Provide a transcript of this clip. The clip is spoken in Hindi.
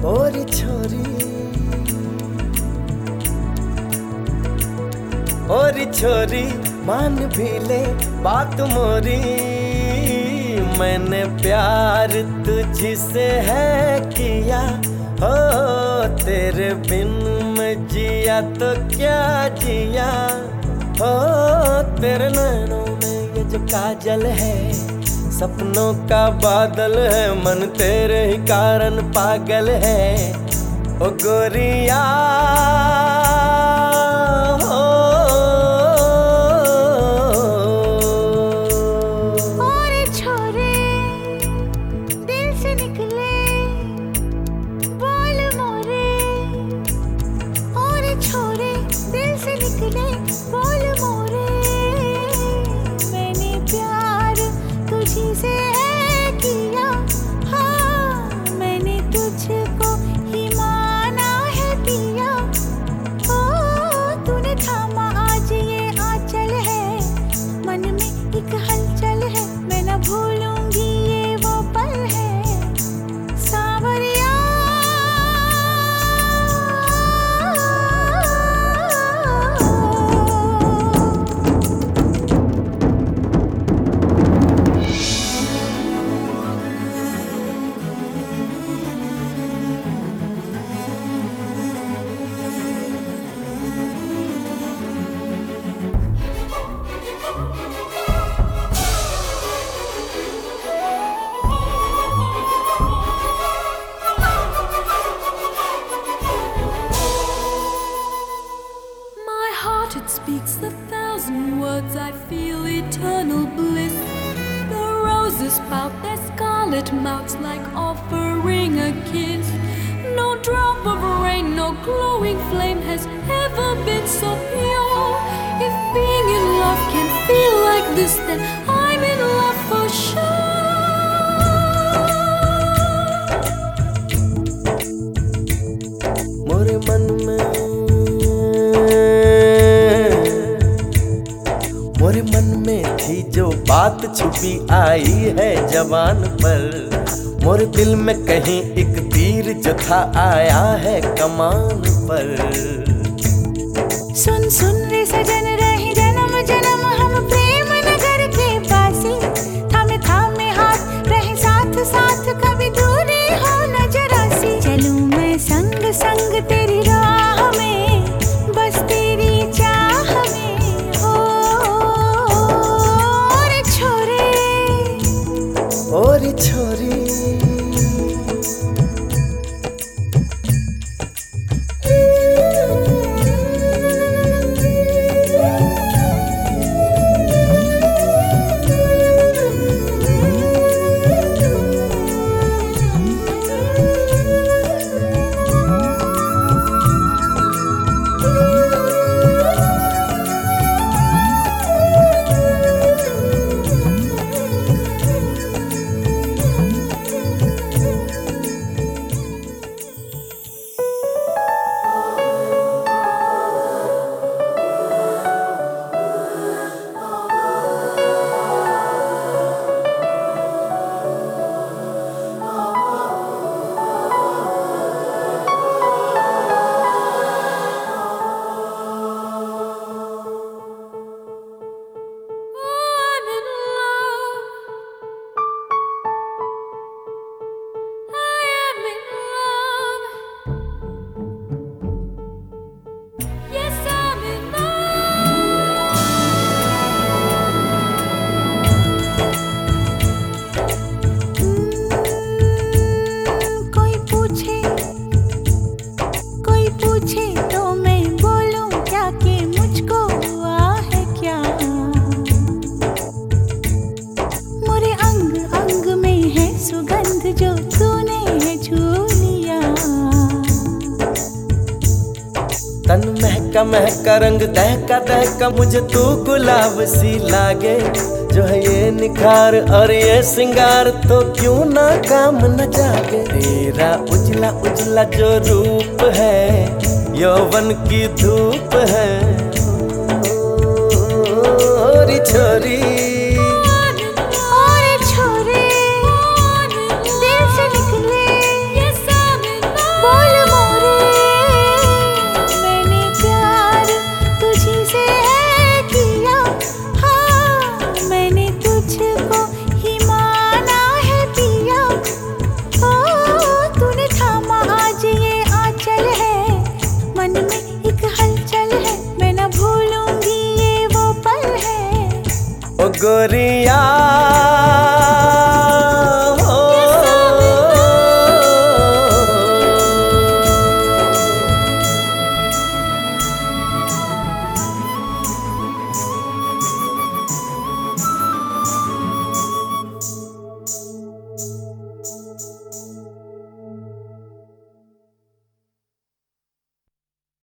मोर छोरी। और छोरी, मान भी ले बात मोरी। मैंने प्यार तुझसे है किया, हो तेरे बिन जिया तो क्या जिया। हो तेरे नैनों में ये जो काजल है, सपनों का बादल है, मन तेरे ही कारण पागल है ओ गोरिया। I feel eternal bliss. The roses pout their scarlet mouths like offering a kiss. No drop of rain, no glowing flame has छुपी आई है जवान पर। मोर दिल में कहीं एक तीर जथा आया है कमान पर। सुन सुन रे सजन महका महका रंग दहका दहका मुझे तू गुलाब सी लागे। जो है ये निखार और ये सिंगार तो क्यों ना काम न जागे? तेरा उजला उजला जो रूप है, यौवन की धूप है गोरिया